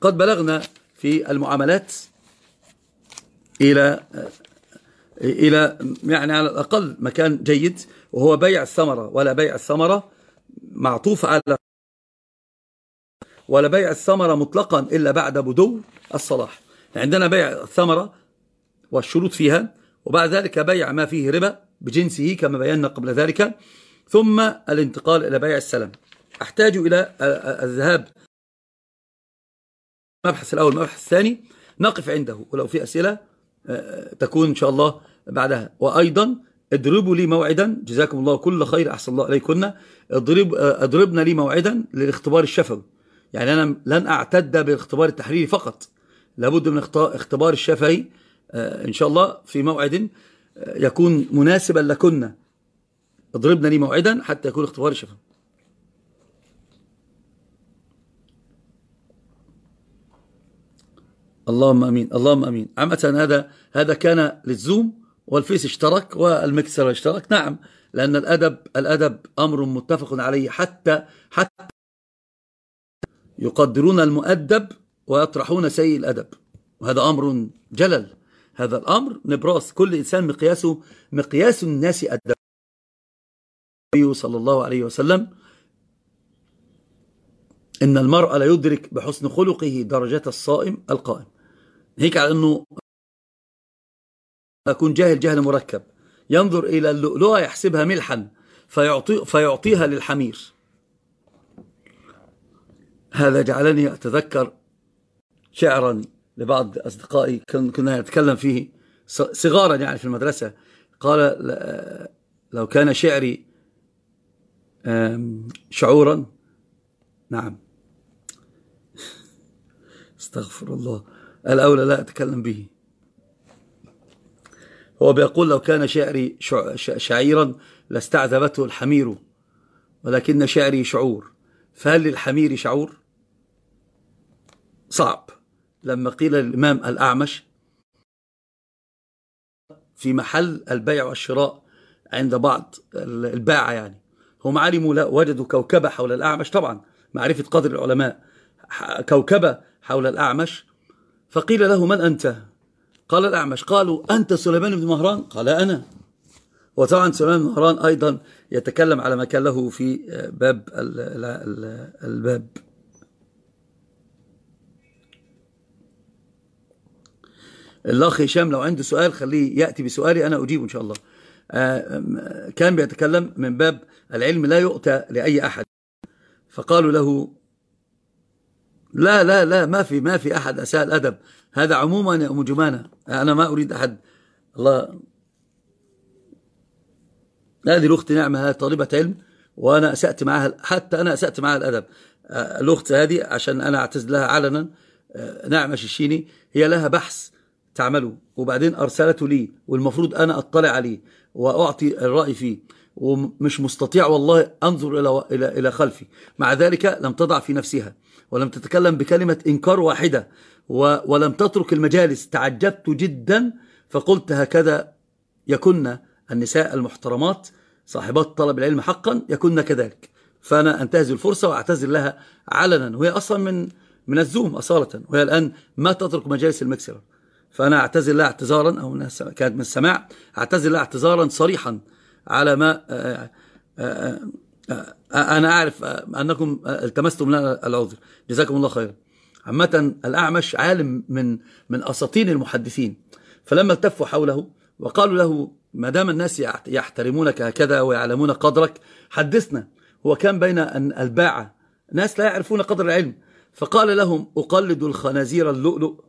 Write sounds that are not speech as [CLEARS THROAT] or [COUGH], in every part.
قد بلغنا في المعاملات إلى إلى يعني على الأقل مكان جيد وهو بيع الثمرة ولا بيع الثمرة معطوف على ولا بيع الثمرة مطلقا إلا بعد بدو الصلاح. عندنا بيع الثمرة والشروط فيها وبعد ذلك بيع ما فيه ربا بجنسه كما بينا قبل ذلك ثم الانتقال إلى بيع السلام أحتاج إلى الذهاب المبحث الأول المبحث الثاني نقف عنده ولو في أسئلة تكون إن شاء الله بعدها. وأيضا اضربوا لي موعدا جزاكم الله كل خير أحسن الله عليكن اضرب اضربنا لي موعدا للاختبار الشفوي. يعني أنا لن أعتد بالاختبار التحريري فقط. لابد من اختبار الشفوي إن شاء الله في موعد يكون مناسبا لكنا اضربنا لي موعدا حتى يكون اختبار الشفوي. اللهم آمين. اللهم آمين. عامة هذا هذا كان للزوم والفيس اشترك والمكسر اشترك. نعم لأن الأدب الأدب أمر متفق عليه حتى حتى يقدرون المؤدب ويطرحون سيء الأدب. وهذا أمر جلل. هذا الأمر نبراس. كل إنسان مقياسه مقياس الناس أدب النبي صلى الله عليه وسلم. إن المرء لا يدرك بحسن خلقه درجة الصائم القائم. هيك على أنه أكون جاهل جهل مركب. ينظر إلى اللؤلؤة يحسبها ملحا فيعطي فيعطيها للحمير. هذا جعلني أتذكر شعرا لبعض أصدقائي كنا نتكلم فيه صغارا يعني في المدرسة. قال لو كان شعري شعورا نعم. استغفر الله. الأولى لا أتكلم به. هو بيقول لو كان شعري شعيرا لاستعذبته الحمير ولكن شعري شعور. فهل للحمير شعور؟ صعب. لما قيل للإمام الأعمش في محل البيع والشراء عند بعض الباعة يعني هم علموا لا وجدوا كوكبة حول الأعمش. طبعا معرفة قدر العلماء كوكبة حول الأعمش فقيل له من أنت؟ قال الأعمش. قالوا أنت سليمان بن مهران؟ قال أنا. وطبعا سليمان بن مهران أيضا يتكلم على ما كان له في باب الباب. الأخ هشام لو عنده سؤال خليه يأتي بسؤالي أنا أجيبه إن شاء الله. كان بيتكلم من باب العلم لا يؤتى لأي أحد. فقالوا له لا لا لا ما في ما في أحد أساء الأدب. هذا عموما يا أم جمانة. أنا ما أريد أحد. الله. هذه الأخت نعمة هذه طالبة علم وأنا أسأت معها حتى أنا أسأت معها الأدب. الأخت هذه عشان أنا أعتذر لها علنا. نعمة ششيني هي لها بحث تعمله وبعدين أرسلته لي والمفروض أنا أطلع عليه وأعطي الرأي فيه. ومش مستطيع والله أنظر إلى, إلى, إلى خلفي. مع ذلك لم تضع في نفسها. ولم تتكلم بكلمة إنكار واحدة ولم تترك المجالس. تعجبت جدا فقلت هكذا يكن النساء المحترمات صاحبات طلب العلم حقا يكن كذلك. فأنا أنتهز الفرصة وأعتذر لها علنا. وهي أصلا من من الزوم أصالة. وهي الآن ما تترك مجالس المكسرة فأنا أعتذر لها اعتذارا أو كانت من السماع. أعتذر لها اعتذارا صريحا على ما أنا أعرف أنكم التمستم لنا العذر. جزاكم الله خيرا. عامة الأعمش عالم من من أساطين المحدثين. فلما التفوا حوله وقالوا له ما دام الناس يحترمونك هكذا ويعلمون قدرك حدثنا. هو كان بين الباعة ناس لا يعرفون قدر العلم. فقال لهم أقلد الخنازير اللؤلؤ.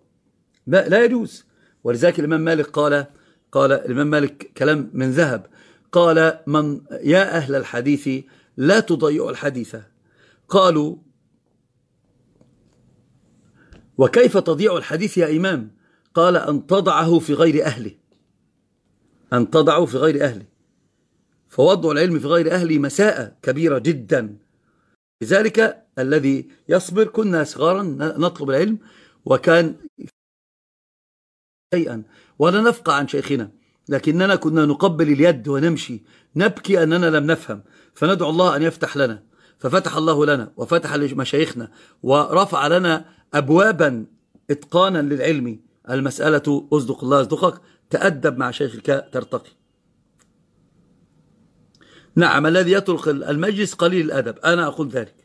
لا, لا يجوز. ولذلك الإمام مالك قال قال الإمام مالك كلام من ذهب. قال من يا أهل الحديث لا تضيعوا الحديث. قالوا وكيف تضيع الحديث يا إمام؟ قال أن تضعه في غير أهله. أن تضعه في غير أهله. فوضع العلم في غير أهله مساءة كبيرة جدا. لذلك الذي يصبر كنا صغارا نطلب العلم وكان شيئا. ولا نفقع عن شيخنا لكننا كنا نقبل اليد ونمشي. نبكي أننا لم نفهم. فندعو الله أن يفتح لنا. ففتح الله لنا وفتح لمشايخنا ورفع لنا أبوابا إتقانا للعلم. المسألة أصدق الله أصدقك تأدب مع شيخك ترتقي. نعم الذي يترك المجلس قليل الأدب. أنا أقول ذلك.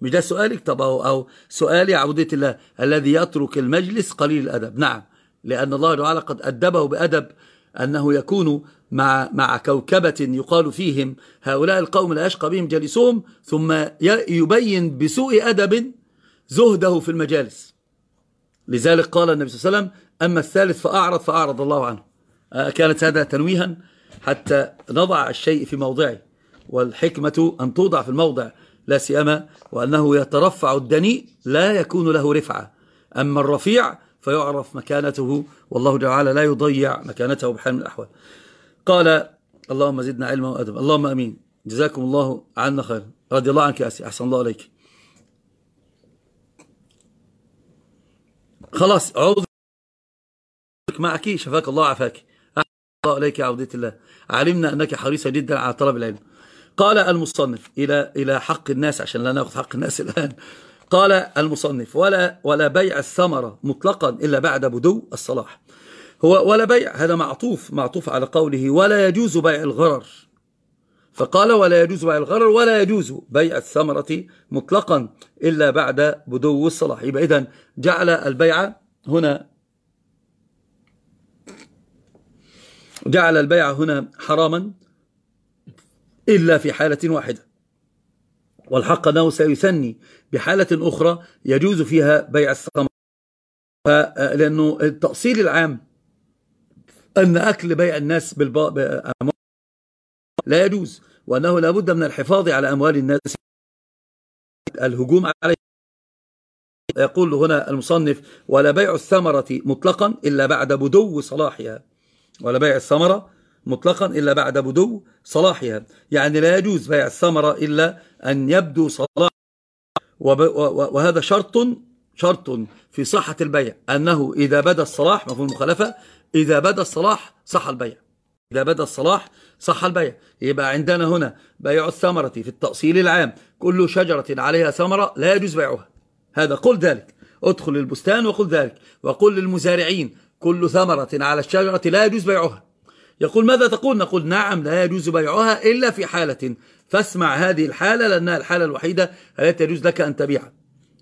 مش ده سؤالك؟ طب أو, أو سؤالي عبودية الله. الذي يترك المجلس قليل الأدب. نعم لأن الله تعالى قد أدبه بأدب أنه يكون مع مع كوكبة يقال فيهم هؤلاء القوم لا يشقى بهم جلسهم ثم يبين بسوء أدب زهده في المجالس. لذلك قال النبي صلى الله عليه وسلم أما الثالث فأعرض فأعرض الله عنه. آه، كانت هذا تنويها حتى نضع الشيء في موضعه. والحكمة أن توضع في الموضع لا سيما وأنه يترفع الدنيء لا يكون له رفعة. أما الرفيع فيعرف مكانته والله تعالى لا يضيع مكانته بحال من الأحوال. قال اللهم زدنا علما وأدبا. اللهم أمين. جزاكم الله عنا خير. رضي الله عنك يا أسي. أحسن الله عليك. خلاص. عوض معك. شفاك الله أحسن الله عليك يا عودة الله. علمنا أنك حريصة جدا على طلب العلم. قال المصنف إلى إلى حق الناس عشان لا نأخذ حق الناس الآن. قال المصنف ولا ولا بيع الثمرة مطلقا إلا بعد بدو الصلاح. هو ولا بيع هذا معطوف معطوف على قوله ولا يجوز بيع الغرر. فقال ولا يجوز بيع الغرر ولا يجوز بيع الثمرة مطلقا إلا بعد بدو الصلاح. يبقى إذن جعل البيع هنا جعل البيع هنا حراما إلا في حالة واحدة. والحق أنه سيثني بحالة أخرى يجوز فيها بيع الثمرة لأنه التأصيل العام أن أكل بيع الناس بالباء لا يجوز وأنه لابد من الحفاظ على أموال الناس. الهجوم عليه يقول هنا المصنف ولا بيع الثمرة مطلقا إلا بعد بدو صلاحها. ولا بيع الثمرة مطلقا إلا بعد بدو صلاحها. يعني لا يجوز بيع الثمرة إلا أن يبدو صلاح. وهذا شرط شرط في صحة البيع أنه إذا بدا الصلاح مفهوم المخالفة إذا بدا الصلاح صح البيع. إذا بدا الصلاح صح البيع. يبقى عندنا هنا بيع الثمرة في التأصيل العام. كل شجرة عليها ثمرة لا يجوز بيعها. هذا قل ذلك. ادخل البستان وقل ذلك. وقل للمزارعين كل ثمرة على الشجرة لا يجوز بيعها. يقول ماذا تقول؟ نقول نعم لا يجوز بيعها إلا في حالة. فاسمع هذه الحالة لأنها الحالة الوحيدة التي يجوز لك أن تبيعها.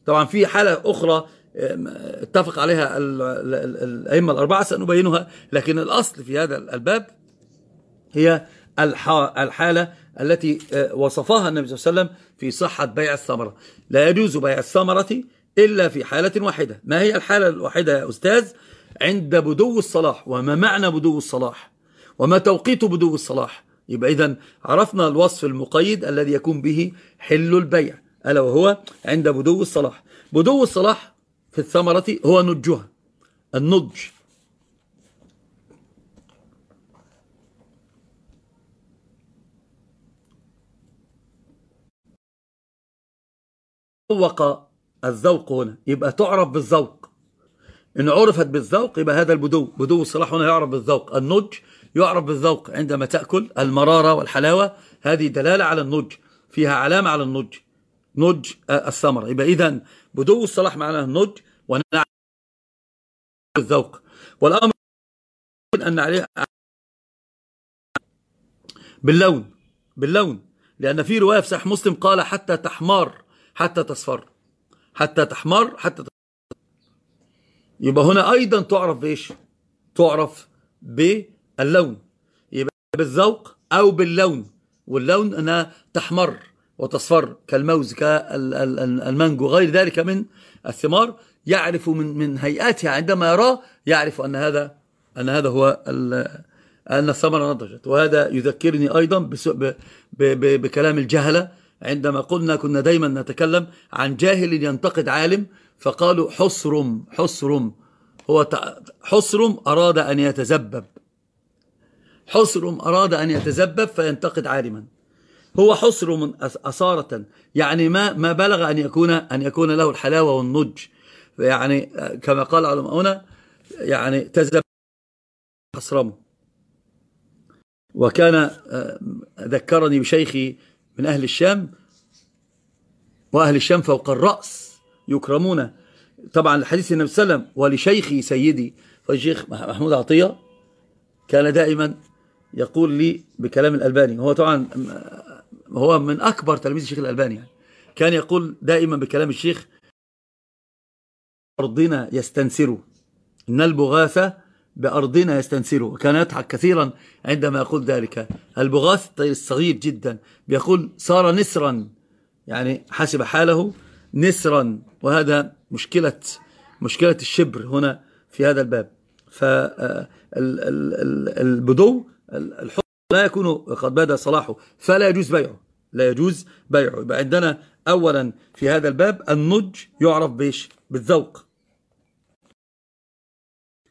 طبعا في حالة أخرى اتفق عليها الأئمة الأربعة سنبينها. لكن الأصل في هذا الباب هي الحالة التي آه، وصفها النبي صلى الله عليه وسلم في صحة بيع الثمرة. لا يجوز بيع الثمرة إلا في حالة واحدة. ما هي الحالة الواحدة يا أستاذ؟ عند بدو الصلاح. وما معنى بدو الصلاح؟ وما توقيت بدو الصلاح. يبقى إذن عرفنا الوصف المقيد الذي يكون به حل البيع ألا وهو عند بدو الصلاح. بدو الصلاح في الثمرة هو نجها النضج. ذوق الذوق هنا يبقى تعرف بالذوق. إن عرفت بالذوق يبقى هذا البدو بدو الصلاح هنا يعرف بالذوق. النضج يعرف بالذوق عندما تأكل المرارة والحلاوة. هذه دلالة على النضج فيها علامة على النضج. نضج الثمرة. يبقى إذا بدو الصلاح معناه النضج ونعم الذوق والأمر أن عليه باللون باللون. لأن في رواية في صحيح مسلم قال حتى تحمر حتى تصفر. حتى تحمر حتى تصفر. يبقى هنا أيضا تعرف بإيش؟ تعرف باللون يبقى بالذوق أو باللون. واللون أنها تحمر وتصفر كالموز كالمانجو. غير ذلك من الثمار يعرف من من هيئاتها. عندما يراه يعرف أن هذا أن هذا هو أن الثمرة نضجت. وهذا يذكرني أيضا بكلام الجهلة. عندما قلنا كنا دايما نتكلم عن جاهل ينتقد عالم فقالوا حصرم حصرم. هو حصرم أراد أن يتزبب حصرم أراد أن يتزبب فينتقد عالما. هو حصر من أصارة يعني ما ما بلغ أن يكون أن يكون له الحلاوة والنضج يعني كما قال علماؤنا يعني تزب حصرمه وكان آه، ذكرني بشيخي من أهل الشام وأهل الشام فوق الرأس يكرمون طبعا الحديث النبي صلى الله عليه وسلم ولشيخي سيدي فالشيخ محمود عطية كان دائما يقول لي بكلام الألباني هو طبعا هو من أكبر تلاميذ الشيخ الألباني يعني. كان يقول دائما بكلام الشيخ أرضنا يستنسروا إن البغاثة بأرضنا يستنسروا وكان يضحك كثيرا عندما يقول ذلك. البغاث الطير الصغير جدا بيقول صار نسرا يعني حسب حاله نسرا. وهذا مشكلة مشكلة الشبر هنا في هذا الباب. فالبدو الحب لا يكون قد بدا صلاحه فلا يجوز بيعه لا يجوز بيعه. يبقى عندنا أولا في هذا الباب النج يعرف بإيش؟ بالذوق.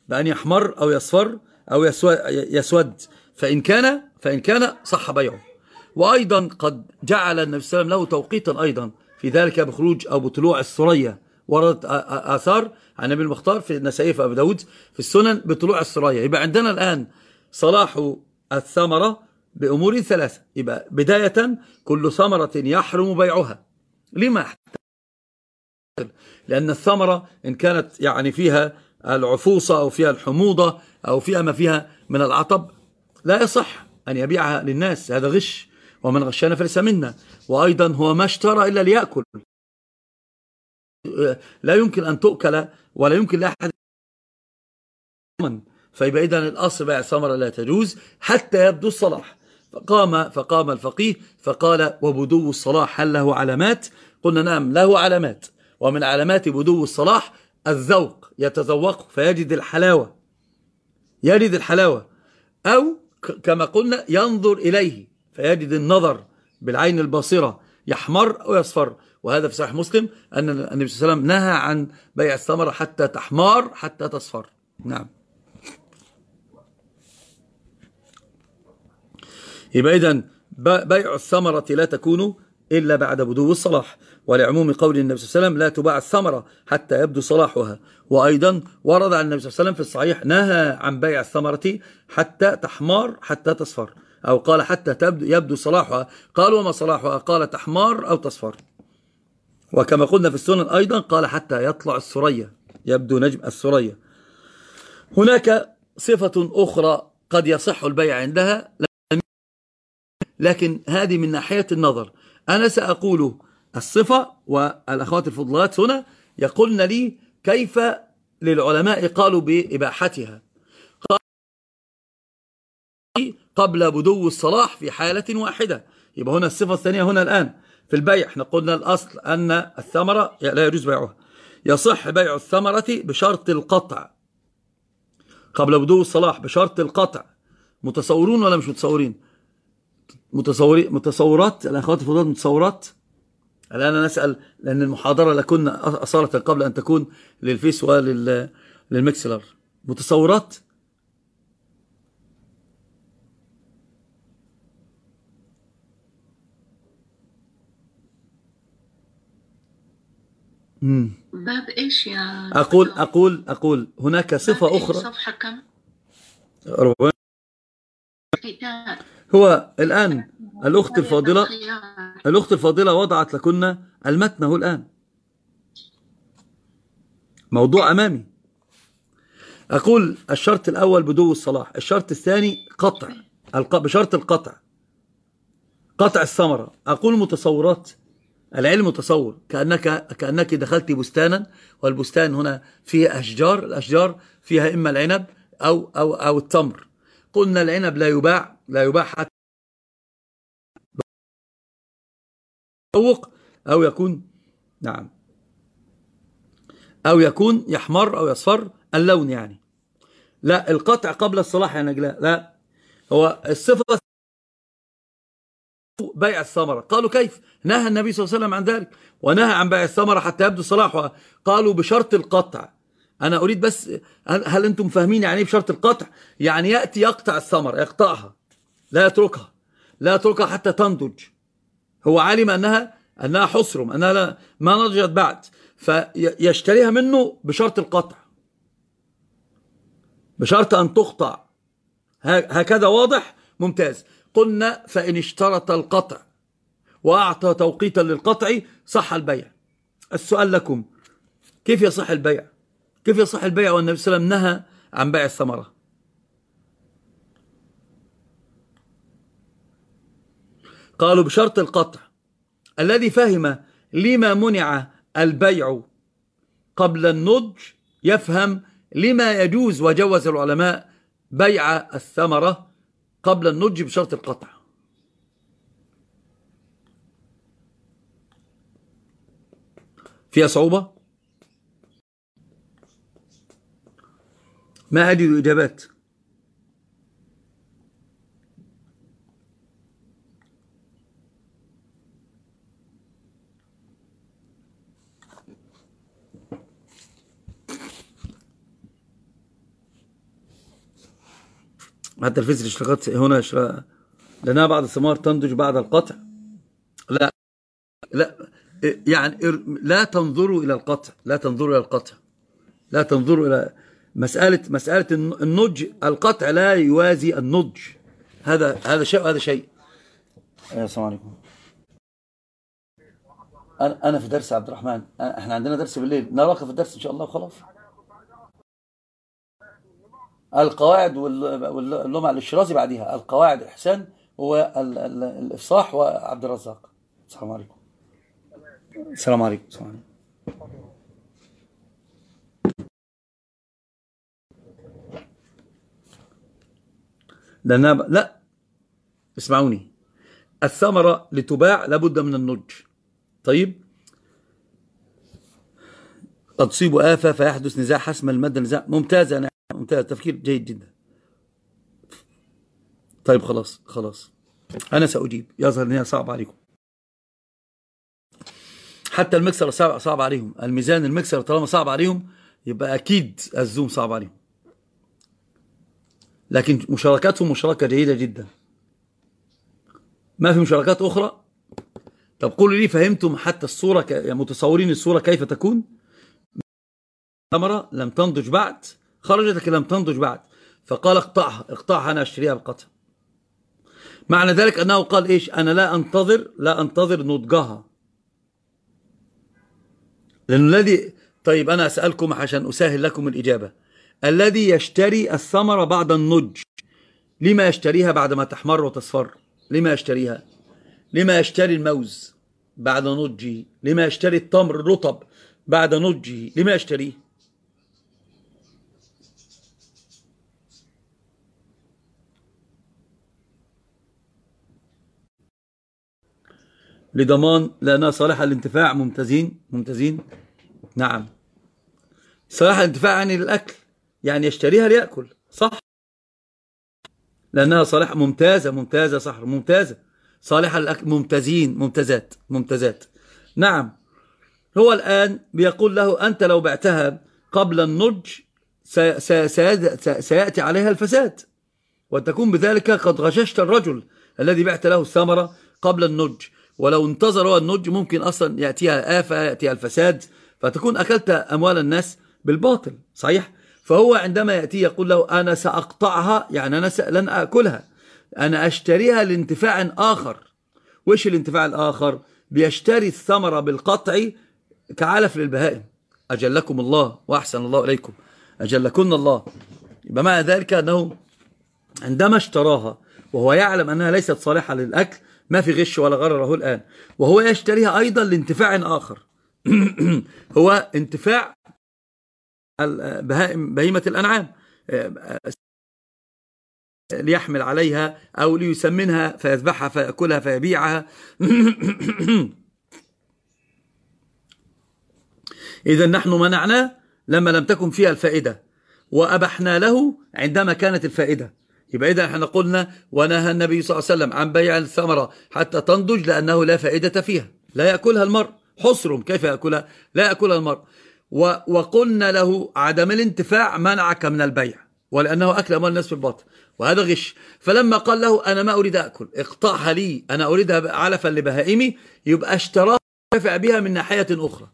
بأن يحمر أو يصفر أو يسود فإن كان فإن كان صح بيعه. وأيضا قد جعل النبي صلى الله عليه وسلم له توقيتا أيضا في ذلك بخروج أو بطلوع الثريا وردت آثار عن النبي المختار في النسائي في أبو داود في السنن بطلوع الثريا. يبقى عندنا الآن صلاح الثمرة بأمور ثلاثة. يبقى بداية كل ثمرة يحرم بيعها. لما لأن الثمرة إن كانت يعني فيها العفوصة أو فيها الحموضة أو فيها ما فيها من العطب لا يصح أن يبيعها للناس. هذا غش. ومن غشنا فليس منا. وأيضا هو ما اشترى إلا ليأكل. لا يمكن أن تؤكل ولا يمكن لأحد فيبقى إذن الأصل بيع الثمرة لا تجوز حتى يبدو الصلاح. فقام فقام الفقيه فقال وبدو الصلاح هل له علامات؟ قلنا نعم له علامات. ومن علامات بدو الصلاح الذوق يتذوق فيجد الحلاوة. يجد الحلاوة. أو كما قلنا ينظر إليه فيجد النظر بالعين الباصرة يحمر أو يصفر. وهذا في صحيح مسلم أن النبي صلى الله عليه وسلم نهى عن بيع الثمرة حتى تحمار حتى تصفر. نعم. يبقى إذن بيع الثمرة لا تكون إلا بعد بدو الصلاح. ولعموم قول النبي صلى الله عليه وسلم لا تباع الثمرة حتى يبدو صلاحها. وأيضا ورد عن النبي صلى الله عليه وسلم في الصحيح نهى عن بيع الثمرة حتى تحمار حتى تصفر. أو قال حتى تبدو يبدو صلاحها. قال وما صلاحها؟ قال تحمار أو تصفر. وكما قلنا في السنن أيضا قال حتى يطلع الثريا يبدو نجم الثريا. هناك صفة أخرى قد يصح البيع عندها. لكن هذه من ناحية النظر. أنا سأقول الصفة والأخوات الفضلات هنا يقولن لي كيف للعلماء قالوا بإباحتها. قبل بدو الصلاح في حالة واحدة. يبقى هنا الصفة الثانية هنا الآن. في البيع إحنا قلنا الأصل أن الثمرة لا يجوز بيعها. يصح بيع الثمرة بشرط القطع. قبل بدو الصلاح بشرط القطع. متصورون ولا مش متصورين؟ متصورين متصورات الأخوات الفضلات متصورات؟ الآن أنا أسأل لأن المحاضرة لكن أصالة قبل أن تكون للفيس وللمكسلر متصورات؟ باب إيش يا أقول أقول أقول هناك صفة أخرى. صفحة كم؟ هو الآن الأخت الفاضلة الأخت الفاضلة وضعت لكن المتن هو الآن. موضوع أمامي. أقول الشرط الأول بدو الصلاح. الشرط الثاني قطع. بشرط القطع. قطع الثمرة. أقول متصورات. العلم متصور. كأنك, كأنك دخلت بستانا والبستان هنا فيه أشجار. الأشجار فيها إما العنب أو, أو, أو التمر. قلنا العنب لا يباع لا يباع حتى أو يكون نعم أو يكون يحمر أو يصفر اللون يعني. لا القطع قبل الصلاح يا نجلاء لا هو الصفة بيع الثمرة. قالوا كيف؟ نهى النبي صلى الله عليه وسلم عن ذلك ونهى عن بيع الثمرة حتى يبدو صلاحها. قالوا بشرط القطع. أنا أريد بس هل, أنتم فاهمين يعني بشرط القطع؟ يعني يأتي يقطع الثمرة يقطعها لا يتركها لا يتركها حتى تنضج. هو علم أنها أنها حصرم أنها لا ما نضجت بعد فيشتريها منه بشرط القطع. بشرط أن تقطع. هكذا واضح؟ ممتاز. قلنا فإن اشترط القطع وأعطى توقيتا للقطع صح البيع. السؤال لكم كيف يصح البيع؟ كيف يصح البيع والنبي صلى الله عليه وسلم نهى عن بيع الثمرة؟ قالوا بشرط القطع. الذي فهم لما منع البيع قبل النضج يفهم لما يجوز وجوز العلماء بيع الثمرة قبل النضج بشرط القطع. فيها صعوبة؟ ما أجد إجابات حتى الفسر الاشتراكات هنا إشراء لأنها بعض الثمار تنضج بعد القطع. لا لا يعني لا تنظروا إلى القطع لا تنظروا إلى القطع لا تنظروا إلى مسألة مسألة النضج القطع لا يوازي النضج. هذا هذا شيء وهذا شيء. السلام عليكم. أنا أنا في درس عبد الرحمن. إحنا عندنا درس بالليل. نراك في الدرس إن شاء الله وخلاص. القواعد واللمع الاشرازي بعدها القواعد إحسان هو الإفصاح وعبد الرزاق. السلام عليكم. السلام عليكم. السلام عليكم. لأنها لا. اسمعوني. الثمرة لتباع لابد من النضج. طيب. تصيب آفة فيحدث نزاع حسم المادة نزاع. ممتازة أنا ممتاز تفكير جيد جدا. طيب خلاص خلاص. أنا سأجيب. يظهر أنها صعب عليكم. حتى المكسر صعب عليهم. الميزان المكسر طالما صعب عليهم يبقى أكيد الزوم صعب عليهم. لكن مشاركاتهم مشاركة جيدة جدا. ما في مشاركات أخرى؟ طب قولوا لي فهمتم حتى الصورة ك... يعني متصورين الصورة كيف تكون؟ ثمرة لم تنضج بعد خرجت لكن لم تنضج بعد. فقال اقطعها اقطعها أنا أشتريها بقطع. معنى ذلك أنه قال إيش؟ أنا لا أنتظر لا أنتظر نضجها. لأن الذي طيب أنا أسألكم عشان أسهل لكم الإجابة. الذي يشتري الثمرة بعد النضج. لما يشتريها بعد ما تحمر وتصفر؟ لما يشتريها؟ لما يشتري الموز بعد نضجه؟ لما يشتري التمر الرطب بعد نضجه؟ لما يشتريه؟ لضمان لأنها صالحة للانتفاع ممتازين ممتازين. نعم. صالحة للانتفاع يعني للأكل يعني يشتريها ليأكل صح؟ لأنها صالحة ممتازة ممتازة صح ممتازة. صالحة للأكل ممتازين ممتازات ممتازات. نعم. هو الآن بيقول له أنت لو بعتها قبل النضج سيأتي عليها الفساد. وتكون بذلك قد غششت الرجل الذي بعت له الثمرة قبل النضج. ولو انتظر هو النضج ممكن أصلا يأتيها آفة يأتيها الفساد. فتكون أكلت أموال الناس بالباطل صحيح؟ فهو عندما يأتي يقول له أنا سأقطعها يعني أنا لن أكلها. أنا أشتريها لانتفاع آخر. وإيش الانتفاع الآخر؟ بيشتري الثمرة بالقطع كعلف للبهائم. أجلكم الله وأحسن الله إليكم. أجلكن الله. يبقى معنى ذلك أنه عندما اشتراها وهو يعلم أنها ليست صالحة للأكل ما في غش ولا غرره الآن. وهو يشتريها أيضا لانتفاع آخر. [CLEARS THROAT] هو انتفاع بهيمة الأنعام ليحمل عليها أو ليسمنها فيذبحها فيأكلها فيبيعها. [COUGHS] إذا نحن منعناه لما لم تكن فيها الفائدة وأبحنا له عندما كانت الفائدة. يبقى إذا إحنا قلنا ونهى النبي صلى الله عليه وسلم عن بيع الثمرة حتى تنضج لأنه لا فائدة فيها لا يأكلها المرء. حصر كيف يأكلها؟ لا يأكلها المرء. وقلنا له عدم الانتفاع منعك من البيع ولأنه أكل أموال الناس في الباطل وهذا غش. فلما قال له أنا ما أريد أكل اقطعها لي أنا أريدها علفا لبهائمي يبقى اشتراها ينتفع بها من ناحية أخرى.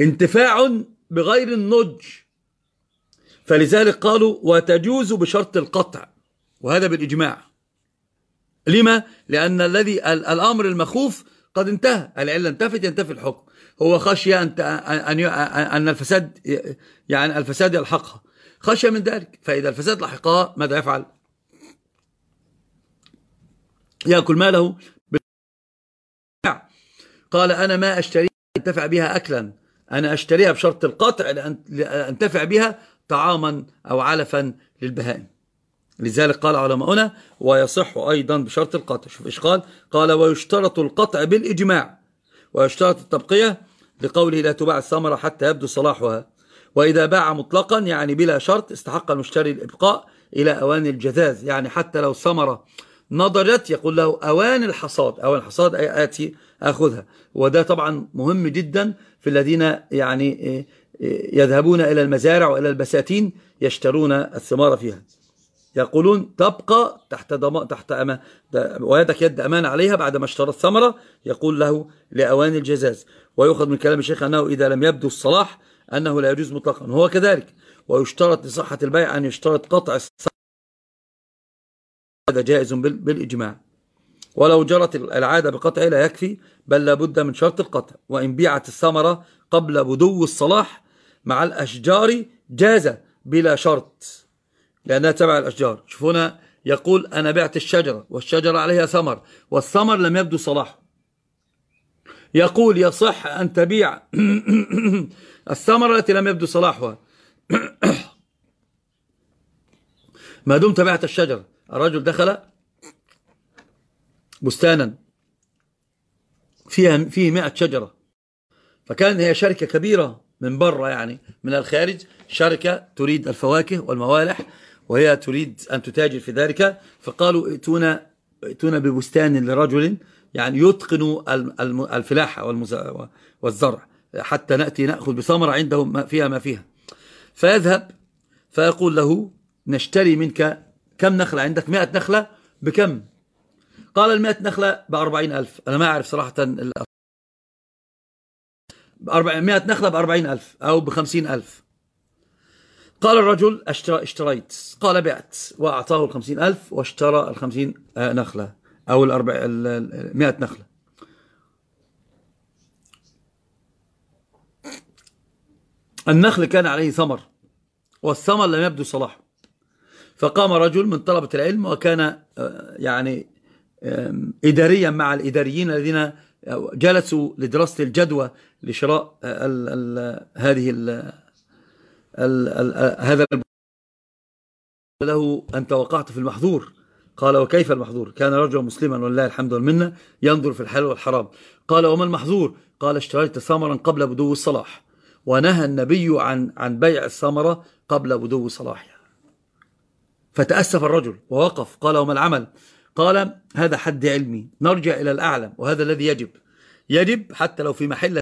انتفاع بغير النضج. فلذلك قالوا وتجوز بشرط القطع وهذا بالإجماع. لما؟ لأن الذي الأمر المخوف قد انتهى العلة انتفت ينتفي الحكم. هو خشي أن أن أن الفساد يعني الفساد يلحقها. خشي من ذلك. فإذا الفساد لحقها ماذا يفعل؟ يأكل ماله قال أنا ما أشتري أنتفع بها أكلا. أنا أشتريها بشرط القطع لأنتفع بها طعاما أو علفا للبهائم. لذلك قال علماؤنا ويصح أيضا بشرط القطع. شوف إيش قال؟ قال ويشترط القطع بالإجماع ويشترط التبقية لقوله لا تباع الثمرة حتى يبدو صلاحها. وإذا باع مطلقا يعني بلا شرط استحق المشتري الإبقاء إلى أوان الجذاذ يعني حتى لو ثمرة نضجت يقول له أوان الحصاد. أوان الحصاد أي آتي أخذها. وده طبعا مهم جدا في الذين يعني يذهبون إلى المزارع وإلى البساتين يشترون الثمار فيها. يقولون تبقى تحت ضمان تحت أما ويدك يد أمان عليها بعد ما اشترى الثمرة يقول له لأوان الجزاز. ويؤخذ من كلام الشيخ أنه إذا لم يبدو الصلاح أنه لا يجوز مطلقا. هو كذلك. ويشترط لصحة البيع أن يشترط قطع هذا جائز بالإجماع. ولو جرت العادة بقطع لا يكفي بل لابد من شرط القطع. وإن بيعت الثمرة قبل بدو الصلاح مع الأشجار جاز بلا شرط. لأنها تبع الأشجار. شوفوا هنا يقول أنا بعت الشجرة والشجرة عليها ثمر والثمر لم يبدو صلاحه يقول يصح أن تبيع [CLEARS THROAT] الثمرة التي لم يبدو صلاحها. [CLEARS THROAT] ما دمت بعت الشجرة. الرجل دخل بستانا فيها فيه 100 شجرة. فكان هي شركة كبيرة من بره يعني من الخارج. شركة تريد الفواكه والموالح. وهي تريد أن تتاجر في ذلك فقالوا ائتونا ائتونا ببستان لرجل يعني يتقن الفلاحة والزرع حتى نأتي نأخذ بثمرة عنده فيها ما فيها. فيذهب فيقول له نشتري منك كم نخلة؟ عندك مئة نخلة بكم؟ قال المئة نخلة بأربعين ألف. أنا ما أعرف صراحة مئة نخلة بأربعين ألف أو بخمسين ألف. قال الرجل اشتريت. قال بعت. وأعطاه الخمسين ألف واشترى الخمسين آه، نخلة. أو الأربع المئة نخلة. النخل كان عليه ثمر والثمر لم يبدو صلاحه. فقام رجل من طلبة العلم وكان آه، يعني إداريا مع الإداريين الذين جلسوا لدراسة الجدوى لشراء هذه ال ال هذا له أنت وقعت في المحظور. قال وكيف المحظور؟ كان رجلا مسلما ولله الحمد والمنة ينظر في الحلال والحرام. قال وما المحظور؟ قال اشتريت ثمرا قبل بدو الصلاح. ونهى النبي عن عن بيع الثمرة قبل بدو صلاحها. فتأسف الرجل ووقف. قال وما العمل؟ قال هذا حد علمي. نرجع إلى الأعلم وهذا الذي يجب. يجب حتى لو في محل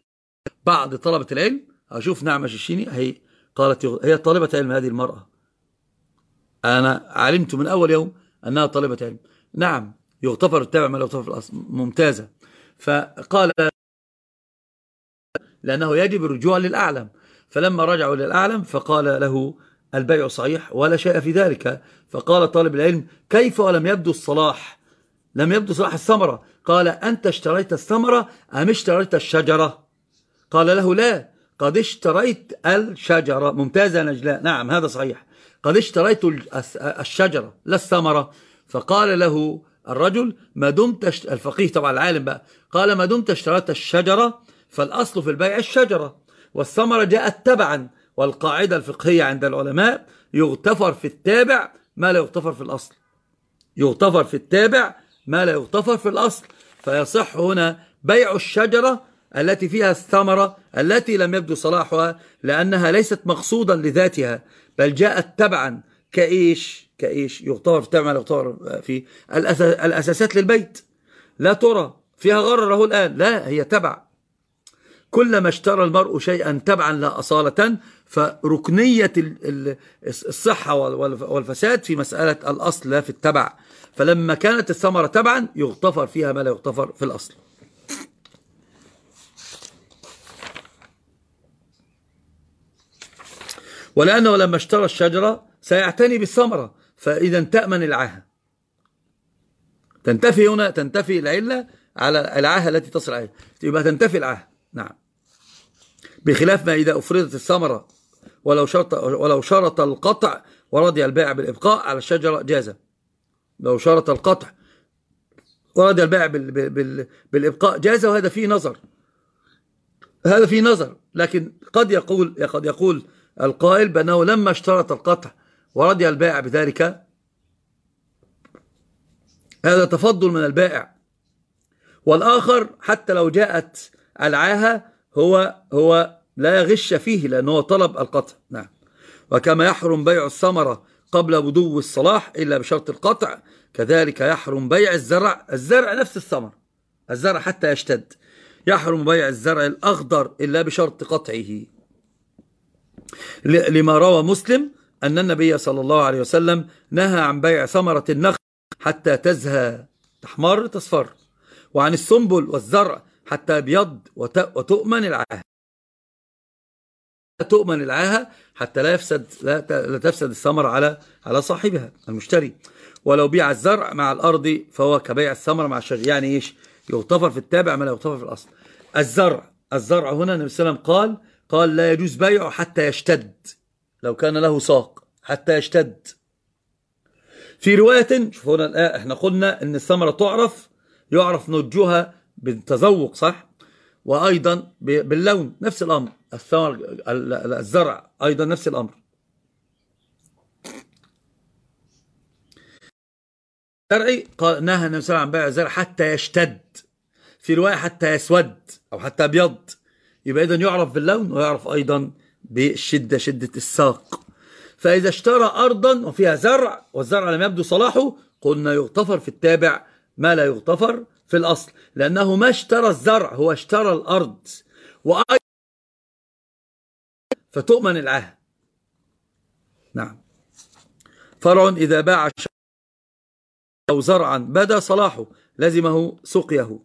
بعض طلبة العلم. أشوف نعمة الشيني هي قالت هي طالبة علم هذه المرأة. أنا علمت من أول يوم أنها طالبة علم. نعم يغتفر التابع ما يغتفر الأصل ممتازة. فقال لأنه يجب الرجوع للأعلم. فلما رجعوا للأعلم فقال له البيع صحيح ولا شيء في ذلك. فقال طالب العلم كيف ولم يبدو الصلاح؟ لم يبدو صلاح الثمرة. قال أنت اشتريت الثمرة أم اشتريت الشجرة؟ قال له لا. قد اشتريت الشجرة. ممتازة نجلاء. نعم هذا صحيح. قد اشتريت الشجرة لا الثمرة. فقال له الرجل ما دمت الفقيه طبعا العالم بقى. قال ما دمت اشتريت الشجرة فالأصل في البيع الشجرة. والثمرة جاءت تبعا. والقاعدة الفقهية عند العلماء يغتفر في التابع ما لا يغتفر في الأصل. يغتفر في التابع ما لا يغتفر في الأصل. فيصح هنا بيع الشجرة التي فيها الثمرة التي لم يبدو صلاحها لأنها ليست مقصودا لذاتها بل جاءت تبعا كإيش؟ كإيش؟ ما لا يغتفر في الأساسات للبيت. لا ترى فيها غرره الآن. لا هي تبع. كلما اشترى المرء شيئا تبعا لا أصالة فركنية الصحة والفساد في مسألة الأصل لا في التبع. فلما كانت الثمرة تبعا يغتفر فيها ما لا يغتفر في الأصل. ولأنه لما اشترى الشجرة سيعتني بالثمرة فإذا تأمن العاهة تنتفي هنا تنتفي العلة على العاهة التي تصل عليها يبقى تنتفي العاهة نعم. بخلاف ما إذا أفردت الثمرة ولو شرط, ولو شرط القطع ورضي البائع بالإبقاء على الشجرة جاز لو شرط القطع ورضي البائع بال بال بالإبقاء جاز وهذا فيه نظر. هذا فيه نظر لكن قد يقول قد يقول القائل بأنه لما اشترط القطع ورضي البائع بذلك هذا تفضل من البائع. والآخر حتى لو جاءت العاهة هو هو لا يغش فيه لأنه طلب القطع. نعم. وكما يحرم بيع الثمرة قبل بدو الصلاح إلا بشرط القطع كذلك يحرم بيع الزرع الزرع نفس الثمر الزرع حتى يشتد. يحرم بيع الزرع الأخضر إلا بشرط قطعه. لما روى مسلم أن النبي صلى الله عليه وسلم نهى عن بيع ثمرة النخل حتى تزهى تحمر تصفر وعن السنبل والزرع حتى يبيض وتؤمن العاهة. تؤمن العاهة حتى لا يفسد لا تفسد الثمر على على صاحبها المشتري. ولو بيع الزرع مع الأرض فهو كبيع الثمر مع الشجر يعني إيش؟ يغتفر في التابع ما لا يغتفر في الأصل. الزرع الزرع هنا النبي صلى الله عليه وسلم قال قال لا يجوز بيعه حتى يشتد لو كان له ساق حتى يشتد. في رواية شوفوا هنا الآية إحنا قلنا إن الثمرة تعرف يعرف نضجها بالتذوق صح؟ وأيضا باللون نفس الأمر. الثمر الزرع أيضا نفس الأمر. زرعي قال نهى النبي صلى الله عليه وسلم عن بيع الزرع حتى يشتد. في رواية حتى يسود أو حتى أبيض. يبقى إذا يعرف باللون ويعرف أيضا بالشدة شدة الساق. فإذا اشترى أرضا وفيها زرع والزرع لم يبدو صلاحه قلنا يغتفر في التابع ما لا يغتفر في الأصل لأنه ما اشترى الزرع هو اشترى الأرض. وأيضا فتؤمن العهد. نعم. فرع إذا باع أو زرعا بدا صلاحه لزمه سقيه.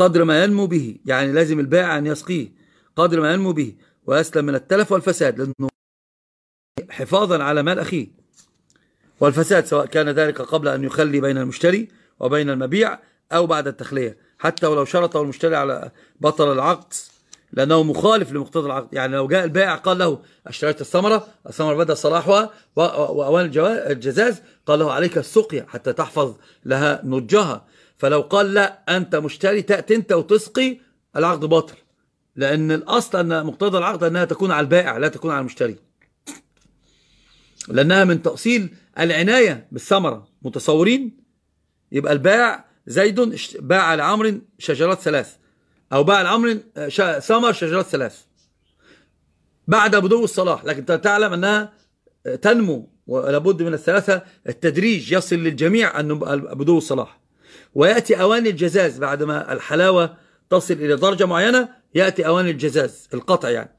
قدر ما ينمو به يعني لازم البائع أن يسقيه. قدر ما ينمو به ويسلم من التلف والفساد لأنه حفاظا على مال أخيه. والفساد سواء كان ذلك قبل أن يخلي بين المشتري وبين المبيع أو بعد التخلية. حتى ولو شرطه المشتري على بطل العقد لأنه مخالف لمقتضى العقد. يعني لو جاء البائع قال له أشتريت الثمرة؟ الثمرة بدأ صلاحها وأوان الجزاز قال له عليك السقيا حتى تحفظ لها نجها فلو قال لا أنت مشتري تأتي أنت وتسقي العقد باطل. لأن الأصل أن مقتضى العقد أنها تكون على البائع لا تكون على المشتري. لأنها من تأصيل العناية بالثمرة. متصورين؟ يبقى البائع زيد باع لعمر شجرات ثلاث. أو باع لعمر ثمر شجرات ثلاث. بعد بدو الصلاح. لكن تعلم أنها تنمو ولابد من الثلاثة. التدريج يصل للجميع أن بدو الصلاح. ويأتي أوان الجزاز بعدما الحلاوة تصل إلى درجة معينة يأتي أوان الجزاز القطع يعني.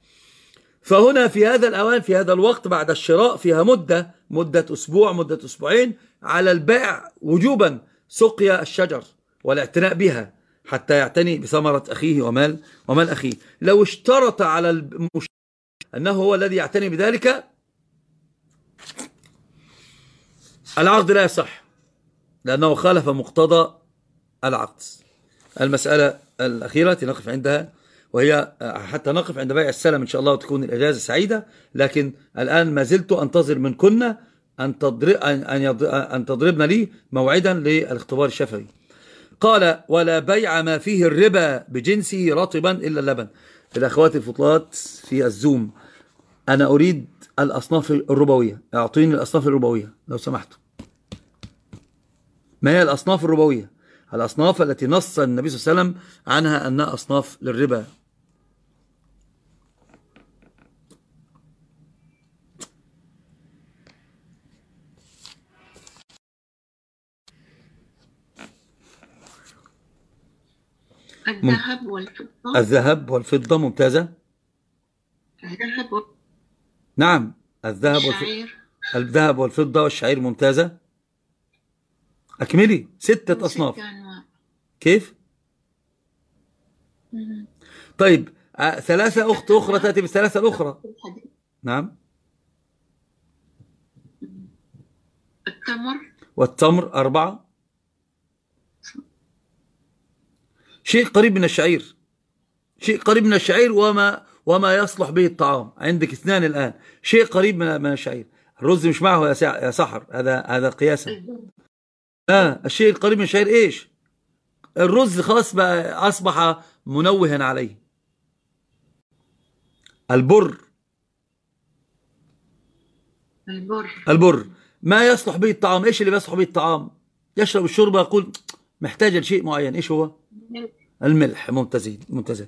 فهنا في هذا الأوان في هذا الوقت بعد الشراء فيها مدة مدة أسبوع مدة أسبوعين على البائع وجوبا سقيا الشجر والاعتناء بها حتى يعتني بثمرة أخيه ومال ومال أخيه. لو اشترط على المشتري أنه هو الذي يعتني بذلك العقد لا يصح لأنه خالف مقتضى العقد. المسألة الأخيرة التي نقف عندها وهي حتى نقف عند بيع السلم إن شاء الله وتكون الإجازة سعيدة لكن الآن ما زلت أنتظر من كنا أن, تضرب أن تضربنا لي موعدا للاختبار الشفوي. قال ولا بيع ما فيه الربا بجنسه رطبا إلا اللبن. الأخوات الفضلات في الزوم أنا أريد الأصناف الربوية. أعطيني الأصناف الربوية لو سمحتوا ما هي الأصناف الربوية؟ الأصناف التي نص النبي صلى الله عليه وسلم عنها أنها أصناف للربا. الذهب والفضة. الذهب والفضة ممتازة. الذهب و... نعم الذهب والفضة الذهب والفضة والشعير ممتازة. أكملي ستة أصناف. كيف؟ طيب ثلاثة أخت أخرى تأتي بالثلاثة الأخرى نعم. التمر. والتمر أربعة. شيء قريب من الشعير. شيء قريب من الشعير وما وما يصلح به الطعام. عندك اثنان الآن. شيء قريب من من الشعير. الرز مش معه يا سحر. هذا هذا قياسا. آه الشيء القريب من الشعير إيش؟ الرز خلاص بقى أصبح منوها عليه. البر. البر. البر. ما يصلح به الطعام؟ إيش اللي بيصلح به الطعام؟ يشرب الشوربة يقول محتاج لشيء معين. إيش هو؟ الملح. ممتازين ممتازين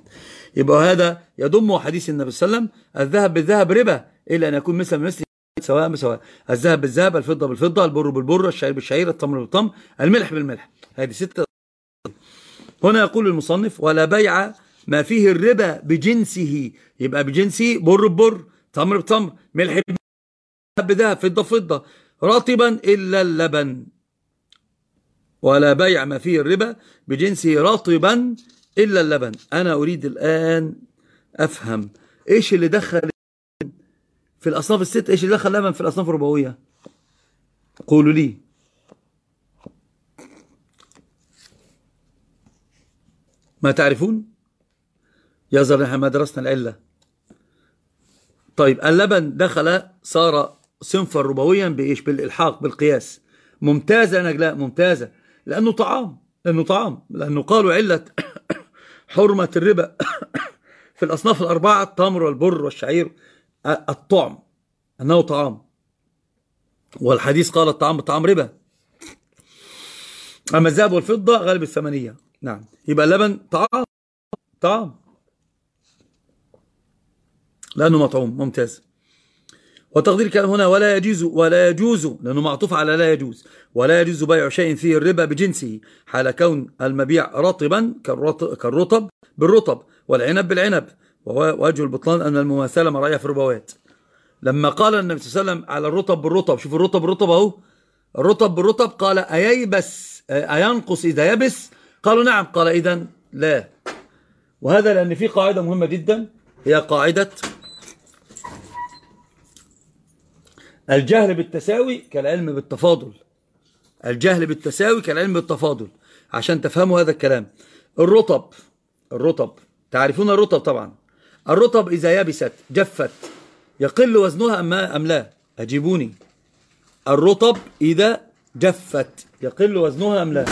يبقى هذا يضم حديث النبي صلى الله عليه وسلم. الذهب بالذهب ربا الا أن يكون مثل مثل سواء بسواء. الذهب بالذهب الفضة بالفضة البر بالبر الشعير بالشعير التمر بالتمر الملح بالملح. هذه ستة هنا يقول المصنف ولا بيع ما فيه الربا بجنسه. يبقى بجنسه بر ببر تمر بتمر ملح ذهب بذهب فضة بفضة رطبا إلا اللبن. ولا بيع ما فيه الربا بجنسه رطبا إلا اللبن. أنا أريد الآن أفهم إيش اللي دخل في الأصناف الست إيش اللي دخل لبن في الأصناف الربوية؟ قولوا لي. ما تعرفون؟ يظهر نحن ما درسنا العلة. طيب اللبن دخل صار صنفا ربويا بإيش؟ بالإلحاق بالقياس. ممتازة يا نجلاء ممتازة. لأنه طعام لأنه طعام. لأنه قالوا علة [COUGHS] حرمة الربا [COUGHS] في الأصناف الأربعة التمر والبر والشعير الطعم. أنه طعام. والحديث قال الطعام بالطعام ربا. اما الذهب والفضة غالب الثمنيه نعم. يبقى اللبن طعام. طعام. لأنه مطعوم. ممتاز. وتقدير كلام هنا ولا يجوز ولا يجوز لأنه معطوف على لا يجوز. ولا يجوز بيع شيء فيه الربا بجنسه حال كون المبيع رطبا كالرط- كالرطب بالرطب والعنب بالعنب. ووجه البطلان أن المماثلة مرأية في الربوات. لما قال النبي صلى الله عليه وسلم على الرطب بالرطب شوف الرطب بالرطب أهو. الرطب بالرطب قال أييبس أينقص إذا يبس قالوا نعم قال إذا لا. وهذا لأن في قاعدة مهمة جدا هي قاعدة الجهل بالتساوي كالعلم بالتفاضل. الجهل بالتساوي كالعلم بالتفاضل. عشان تفهموا هذا الكلام الرطب الرطب تعرفون الرطب طبعا. الرطب إذا يبست جفت يقل وزنها أم, لا؟ أجيبوني. الرطب إذا جفت يقل وزنها أم لا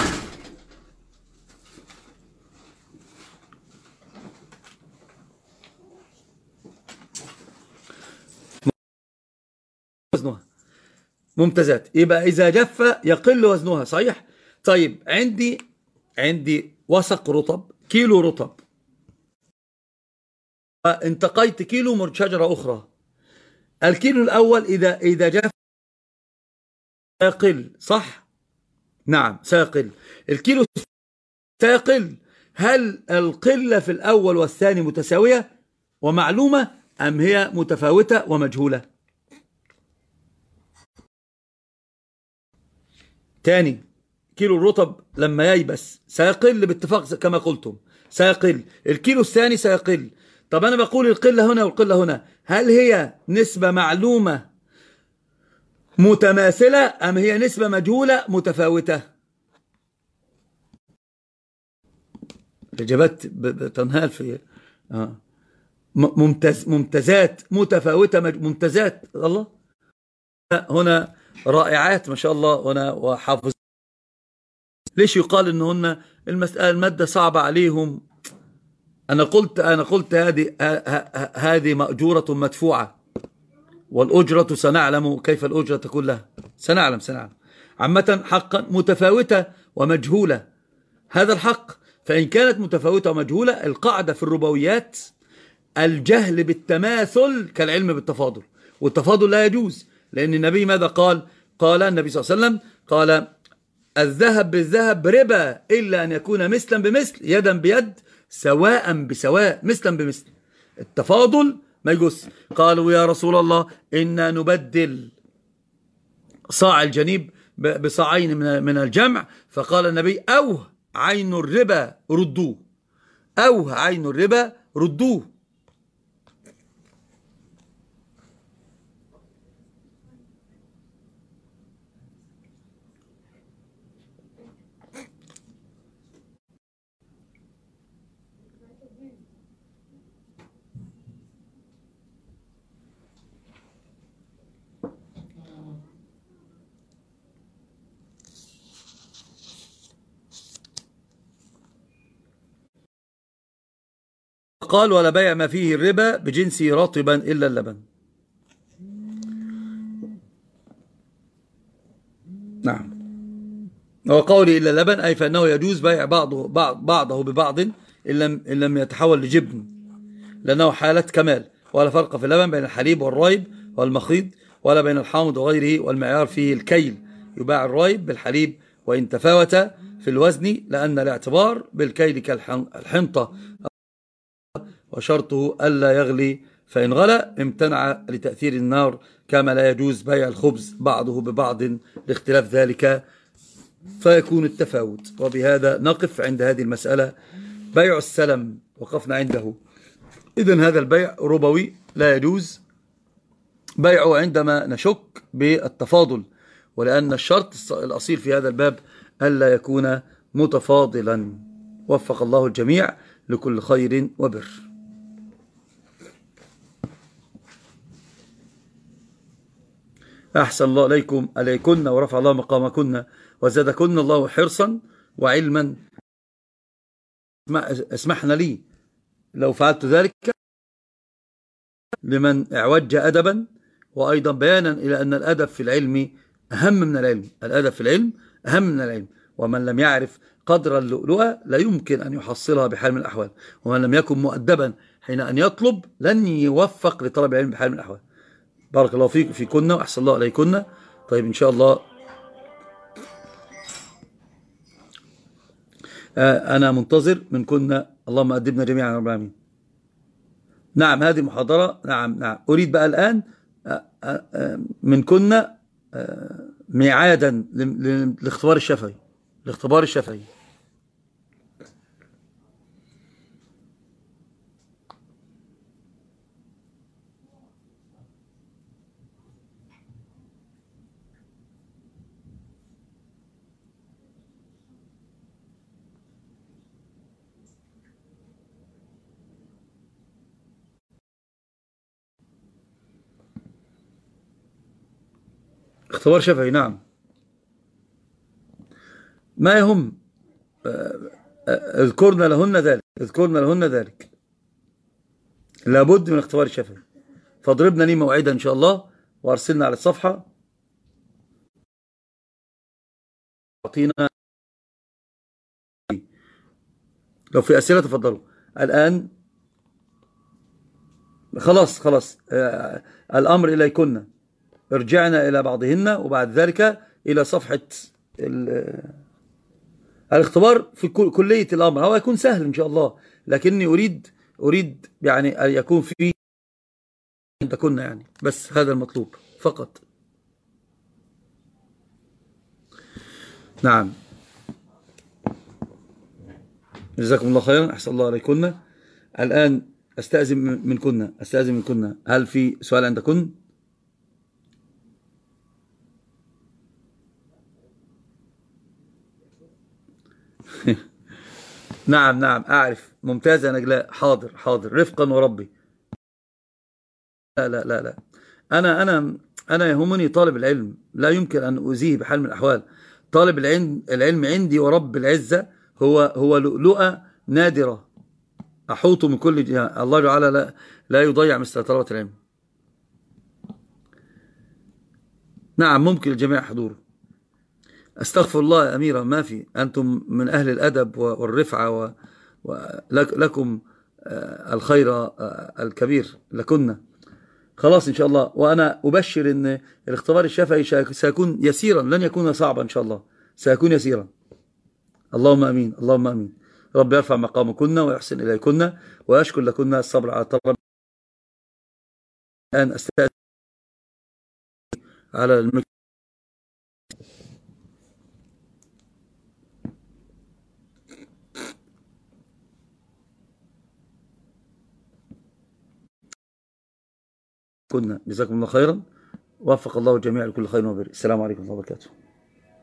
وزنها ممتازات. يبقى إذا جف يقل وزنها صحيح؟ طيب عندي عندي وسق رطب كيلو رطب. انتقيت كيلو من شجرة أخرى. الكيلو الأول إذا إذا جف سيقل صح؟ نعم سيقل الكيلو سيقل هل القلة في الأول والثاني متساوية؟ ومعلومة أم هي متفاوتة ومجهولة؟ تاني كيلو الرطب لما ييبس سيقل باتفاق كما قلتم. سيقل. الكيلو الثاني سيقل. طب أنا بقول القلة هنا والقلة هنا. هل هي نسبة معلومة متماثلة أم هي نسبة مجهولة متفاوتة؟ الإجابات بتنهال في آه. ممتاز ممتازات متفاوتة ممتازات. الله. هنا رائعات ما شاء الله هنا وحافظ. ليش يقال انهن المادة صعبة عليهم؟ أنا قلت أنا قلت هذه هذه مأجورة مدفوعة. والأجرة سنعلم كيف الأجرة تكون لها. سنعلم سنعلم. عامة حقا متفاوتة ومجهولة. هذا الحق فإن كانت متفاوتة ومجهولة القاعدة في الربويات الجهل بالتماثل كالعلم بالتفاضل. والتفاضل لا يجوز. لأن النبي ماذا قال؟ قال النبي صلى الله عليه وسلم قال الذهب بالذهب ربا إلا أن يكون مثلا بمثل يدا بيد سواء بسواء مثلا بمثل. التفاضل ما يجوز. قالوا يا رسول الله إنا نبدل صاع الجنيب بصاعين من الجمع. فقال النبي أوه عين الربا ردوه. أوه عين الربا ردوه. وقال ولا بيع ما فيه الربا بجنسه رطبا إلا اللبن. نعم. وقولي إلا اللبن أي فإنه يجوز بيع بعضه, بعض بعضه ببعض إن لم, إن لم يتحول لجبن لأنه حالة كمال ولا فرق في اللبن بين الحليب والرايب والمخيط ولا بين الحامض وغيره والمعيار فيه الكيل. يباع الرايب بالحليب وإن تفاوت في الوزن لأن الاعتبار بالكيل كالحنطة وشرطه ألا يغلي فإن غلى امتنع لتأثير النار كما لا يجوز بيع الخبز بعضه ببعض لاختلاف ذلك فيكون التفاوت. وبهذا نقف عند هذه المسألة. بيع السلم وقفنا عنده. إذن هذا البيع ربوي لا يجوز. بيعه عندما نشك بالتفاضل ولأن الشرط الأصيل في هذا الباب ألا يكون متفاضلا. وفق الله الجميع لكل خير وبر. أحسن الله عليكم عليكن ورفع الله مقامكن وزادكن الله حرصا وعلما. اسمحنا لي لو فعلت ذلك لمن اعوج أدبا وأيضا بيانا إلى أن الأدب في العلم أهم من العلم. الأدب في العلم أهم من العلم. ومن لم يعرف قدر اللؤلؤة لا يمكن أن يحصلها بحال من الأحوال. ومن لم يكن مؤدبا حين أن يطلب لن يوفق لطلب العلم بحال من الأحوال. بارك الله فيك في كنا وأحسن الله عليكن. طيب إن شاء الله. آه، أنا منتظر من كنا. اللهم أدبنا جميعا رب العالمين. نعم هذه المحاضرة نعم نعم. أريد بقى الآن آه، آه، من كنا ميعادا لاختبار الشفوي. لاختبار الشفوي. اختبار شفهي نعم. ما يهم؟ اذكرنا لهن ذلك اذكرنا لهن ذلك. لابد من اختبار الشفهي فاضربنا لي موعدا إن شاء الله وأرسلنا على الصفحة. أعطينا. لو في أسئلة تفضلوا. الآن. خلاص خلاص. آه، الأمر إليكن. رجعنا إلى بعضهن وبعد ذلك إلى صفحة الاختبار في كلية الأمر. هو يكون سهل إن شاء الله لكني أريد أريد يعني أن يكون في تكون يعني بس هذا المطلوب فقط. نعم. جزاكم الله خيرا أحسن الله عليكم الآن أستأذن من كنا أستأذن من كنا هل في سؤال عندكم [LAUGHS] نعم نعم أعرف. ممتاز يا نجلاء حاضر حاضر. رفقا وربي. لا لا لا لا. أنا أنا أنا يهمني طالب العلم. لا يمكن أن أؤذيه بحال من الأحوال. طالب العلم العلم عندي ورب العزة هو هو لؤلؤة نادرة. أحوط من كل جهة. الله تعالى لا, لا يضيع مثل طلبة العلم. نعم ممكن الجميع حضوره. أستغفر الله يا أميرة ما في. أنتم من أهل الأدب والرفعة ولكم آه، الخير آه، الكبير لكنا خلاص إن شاء الله. وأنا أبشر أن الاختبار الشفهي سيكون يسيرا. لن يكون صعبا إن شاء الله. سيكون يسيرا. اللهم أمين. اللهم أمين. رب يرفع مقامكن ويحسن إليكن ويشكر لكن. الصبر على الطلب الآن أستاذ على المكتب كنا جزاكم الله خيرا. وفق الله الجميع لكل خير وبر. السلام عليكم ورحمة الله وبركاته.